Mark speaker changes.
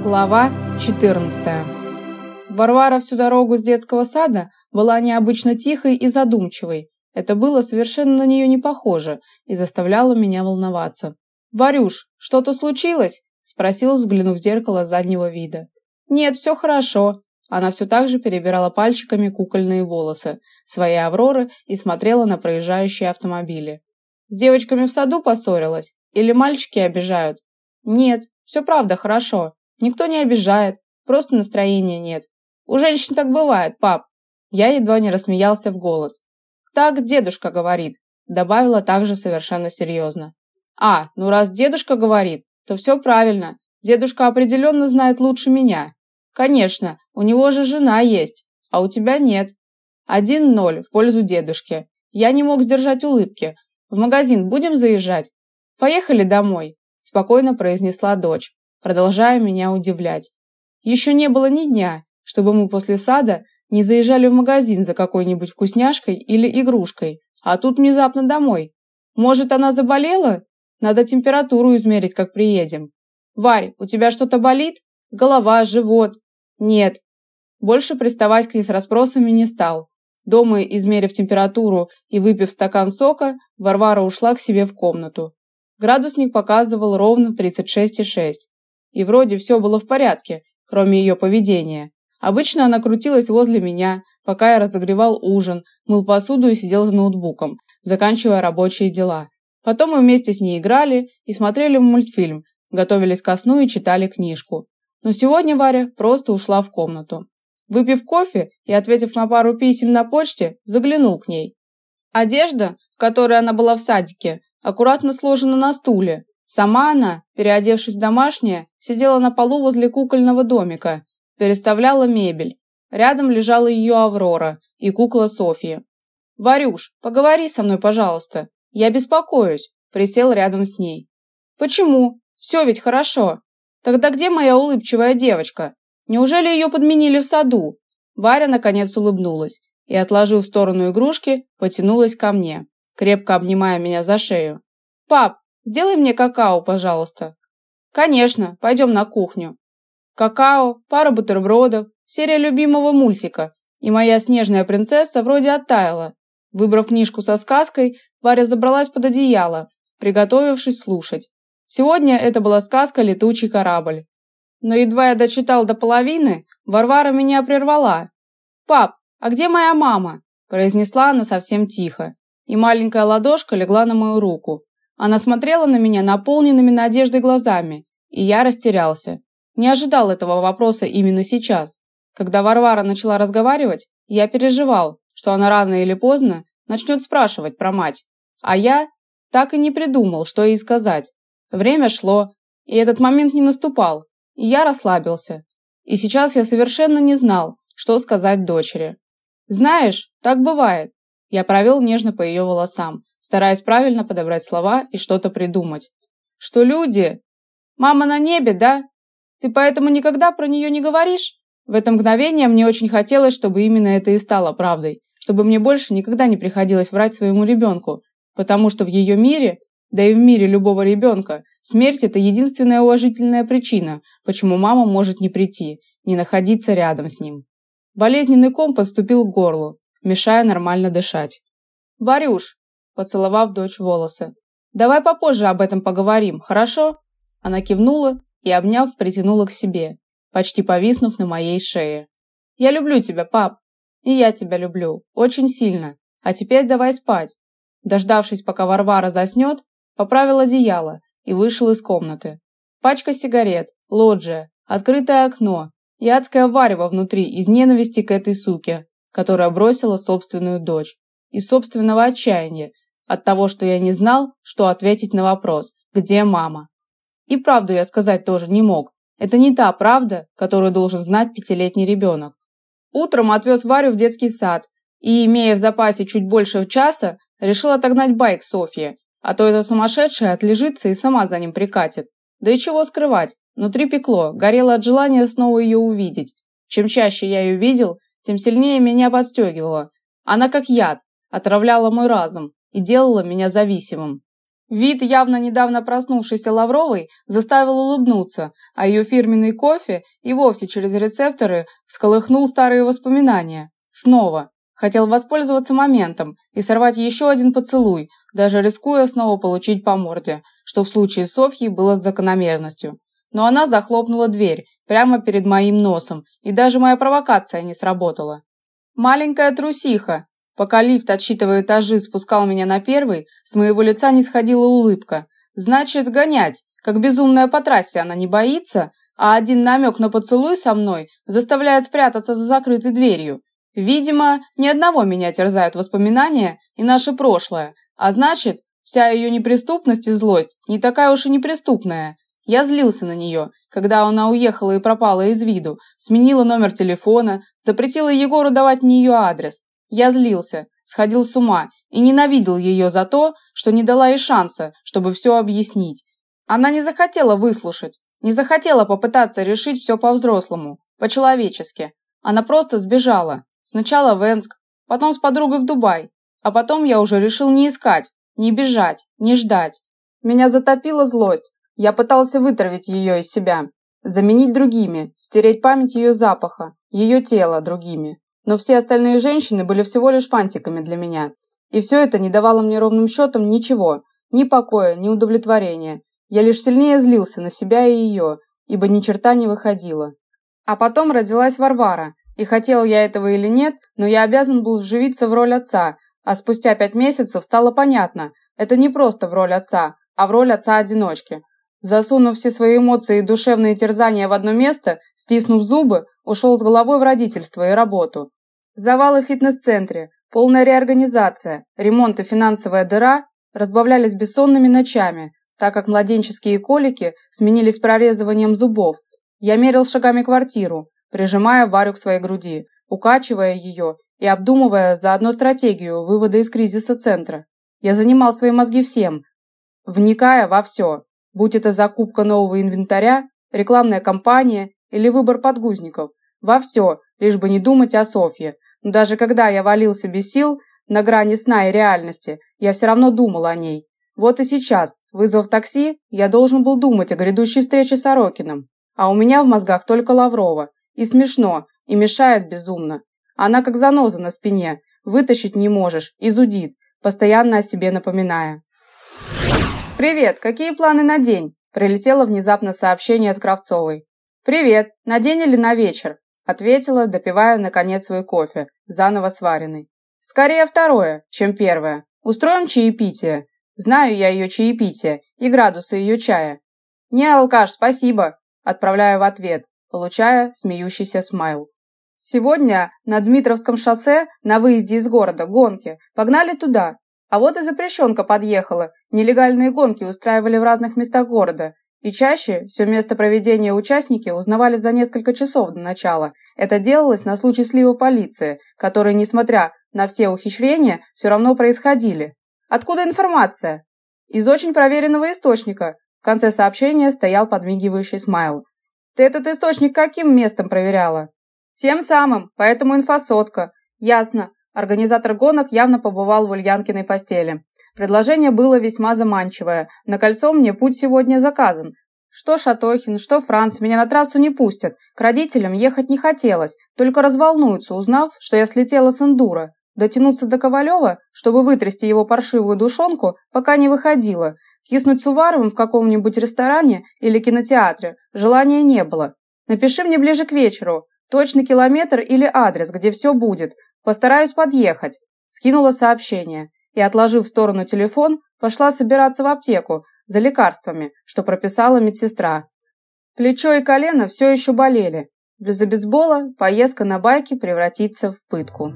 Speaker 1: Глава 14. Варвара всю дорогу с детского сада была необычно тихой и задумчивой. Это было совершенно на нее не похоже и заставляло меня волноваться. «Варюш, что-то случилось?» – спросил, взглянув в зеркало заднего вида. «Нет, все хорошо». Она все так же перебирала пальчиками кукольные волосы своей Авроры и смотрела на проезжающие автомобили. «С девочками в саду поссорилась? Или мальчики обижают?» «Нет, все правда хорошо. Никто не обижает, просто настроения нет. У женщин так бывает, пап. Я едва не рассмеялся в голос. Так дедушка говорит, добавила также совершенно серьезно. А, ну раз дедушка говорит, то все правильно. Дедушка определенно знает лучше меня. Конечно, у него же жена есть, а у тебя нет. Один ноль в пользу дедушки. Я не мог сдержать улыбки. В магазин будем заезжать? Поехали домой, спокойно произнесла дочь продолжая меня удивлять. Еще не было ни дня, чтобы мы после сада не заезжали в магазин за какой-нибудь вкусняшкой или игрушкой, а тут внезапно домой. Может, она заболела? Надо температуру измерить, как приедем. Варь, у тебя что-то болит? Голова, живот? Нет. Больше приставать к ней с расспросами не стал. Дома, измерив температуру и выпив стакан сока, Варвара ушла к себе в комнату. Градусник показывал ровно 36,6 и вроде все было в порядке, кроме ее поведения. Обычно она крутилась возле меня, пока я разогревал ужин, мыл посуду и сидел за ноутбуком, заканчивая рабочие дела. Потом мы вместе с ней играли и смотрели мультфильм, готовились ко сну и читали книжку. Но сегодня Варя просто ушла в комнату. Выпив кофе и ответив на пару писем на почте, заглянул к ней. Одежда, в которой она была в садике, аккуратно сложена на стуле, Сама она, переодевшись в домашнее, сидела на полу возле кукольного домика, переставляла мебель. Рядом лежала ее Аврора и кукла Софья. «Варюш, поговори со мной, пожалуйста. Я беспокоюсь», – присел рядом с ней. «Почему? Все ведь хорошо. Тогда где моя улыбчивая девочка? Неужели ее подменили в саду?» Варя наконец улыбнулась и, отложив в сторону игрушки, потянулась ко мне, крепко обнимая меня за шею. «Пап, Сделай мне какао, пожалуйста. Конечно, пойдем на кухню. Какао, пара бутербродов, серия любимого мультика. И моя снежная принцесса вроде оттаяла. Выбрав книжку со сказкой, Варя забралась под одеяло, приготовившись слушать. Сегодня это была сказка «Летучий корабль». Но едва я дочитал до половины, Варвара меня прервала. «Пап, а где моя мама?» – произнесла она совсем тихо, и маленькая ладошка легла на мою руку. Она смотрела на меня наполненными надеждой глазами, и я растерялся. Не ожидал этого вопроса именно сейчас. Когда Варвара начала разговаривать, я переживал, что она рано или поздно начнет спрашивать про мать. А я так и не придумал, что ей сказать. Время шло, и этот момент не наступал, и я расслабился. И сейчас я совершенно не знал, что сказать дочери. Знаешь, так бывает. Я провел нежно по ее волосам, стараясь правильно подобрать слова и что-то придумать. Что люди... Мама на небе, да? Ты поэтому никогда про нее не говоришь? В это мгновение мне очень хотелось, чтобы именно это и стало правдой, чтобы мне больше никогда не приходилось врать своему ребенку, потому что в ее мире, да и в мире любого ребенка, смерть – это единственная уважительная причина, почему мама может не прийти, не находиться рядом с ним. Болезненный ком подступил к горлу, мешая нормально дышать. «Варюш, поцеловав дочь в волосы. Давай попозже об этом поговорим, хорошо? Она кивнула и, обняв, притянула к себе, почти повиснув на моей шее. Я люблю тебя, пап. И я тебя люблю, очень сильно. А теперь давай спать. Дождавшись, пока Варвара заснет, поправил одеяло и вышел из комнаты. Пачка сигарет, лоджия, открытое окно и адское варево внутри из ненависти к этой суке, которая бросила собственную дочь, из собственного отчаяния, от того, что я не знал, что ответить на вопрос «Где мама?». И правду я сказать тоже не мог. Это не та правда, которую должен знать пятилетний ребенок. Утром отвез Варю в детский сад и, имея в запасе чуть больше часа, решил отогнать байк Софье, а то эта сумасшедшая отлежится и сама за ним прикатит. Да и чего скрывать, внутри пекло, горело от желания снова ее увидеть. Чем чаще я ее видел, тем сильнее меня подстегивало. Она как яд, отравляла мой разум, и делала меня зависимым. Вид явно недавно проснувшейся Лавровой заставил улыбнуться, а ее фирменный кофе и вовсе через рецепторы всколыхнул старые воспоминания. Снова. Хотел воспользоваться моментом и сорвать еще один поцелуй, даже рискуя снова получить по морде, что в случае Софьи было с закономерностью. Но она захлопнула дверь прямо перед моим носом, и даже моя провокация не сработала. Маленькая трусиха, Пока лифт, отсчитывая этажи, спускал меня на первый, с моего лица не сходила улыбка. Значит, гонять. Как безумная по трассе она не боится, а один намек на поцелуй со мной заставляет спрятаться за закрытой дверью. Видимо, ни одного меня терзают воспоминания и наше прошлое, а значит, вся ее неприступность и злость не такая уж и неприступная. Я злился на нее, когда она уехала и пропала из виду, сменила номер телефона, запретила Егору давать мне ее адрес. Я злился, сходил с ума и ненавидел ее за то, что не дала ей шанса, чтобы все объяснить. Она не захотела выслушать, не захотела попытаться решить все по-взрослому, по-человечески. Она просто сбежала. Сначала в Энск, потом с подругой в Дубай, а потом я уже решил не искать, не бежать, не ждать. Меня затопила злость. Я пытался вытравить ее из себя, заменить другими, стереть память ее запаха, ее тела другими. Но все остальные женщины были всего лишь фантиками для меня. И все это не давало мне ровным счетом ничего, ни покоя, ни удовлетворения. Я лишь сильнее злился на себя и ее, ибо ни черта не выходило. А потом родилась Варвара, и хотел я этого или нет, но я обязан был вживиться в роль отца, а спустя пять месяцев стало понятно, это не просто в роль отца, а в роль отца-одиночки. Засунув все свои эмоции и душевные терзания в одно место, стиснув зубы, ушел с головой в родительство и работу. Завалы в фитнес-центре, полная реорганизация, ремонт и финансовая дыра разбавлялись бессонными ночами, так как младенческие колики сменились прорезыванием зубов. Я мерил шагами квартиру, прижимая Варю к своей груди, укачивая ее и обдумывая заодно стратегию вывода из кризиса центра. Я занимал свои мозги всем, вникая во все, будь это закупка нового инвентаря, рекламная кампания или выбор подгузников, во все, лишь бы не думать о Софье, даже когда я валился без сил, на грани сна и реальности, я все равно думал о ней. Вот и сейчас, вызвав такси, я должен был думать о грядущей встрече с Сорокиным. А у меня в мозгах только Лаврова. И смешно, и мешает безумно. Она как заноза на спине, вытащить не можешь, и зудит, постоянно о себе напоминая. «Привет, какие планы на день?» Прилетело внезапно сообщение от Кравцовой. «Привет, на день или на вечер?» Ответила, допивая наконец свой кофе, заново сваренный. Скорее второе, чем первое. Устроим чаепитие. Знаю я ее чаепитие и градусы ее чая. Не алкаш, спасибо, отправляю в ответ, получая смеющийся смайл. Сегодня на Дмитровском шоссе на выезде из города гонки. Погнали туда. А вот и запрещенка подъехала. Нелегальные гонки устраивали в разных местах города. И чаще все место проведения участники узнавали за несколько часов до начала. Это делалось на случай слива полиции, которые, несмотря на все ухищрения, все равно происходили. Откуда информация? Из очень проверенного источника. В конце сообщения стоял подмигивающий смайл. Ты этот источник каким местом проверяла? Тем самым, поэтому инфосотка. Ясно. Организатор гонок явно побывал в Ульянкиной постели. Предложение было весьма заманчивое. На кольцо мне путь сегодня заказан. Что Шатохин, что Франц меня на трассу не пустят. К родителям ехать не хотелось, только разволнуются, узнав, что я слетела с эндура. Дотянуться до Ковалева, чтобы вытрясти его паршивую душонку, пока не выходило. Киснуть с Уваровым в каком-нибудь ресторане или кинотеатре желания не было. Напиши мне ближе к вечеру. Точный километр или адрес, где все будет. Постараюсь подъехать. Скинула сообщение и, отложив в сторону телефон, пошла собираться в аптеку за лекарствами, что прописала медсестра. Плечо и колено все еще болели. Без обезбола поездка на байке превратится в пытку.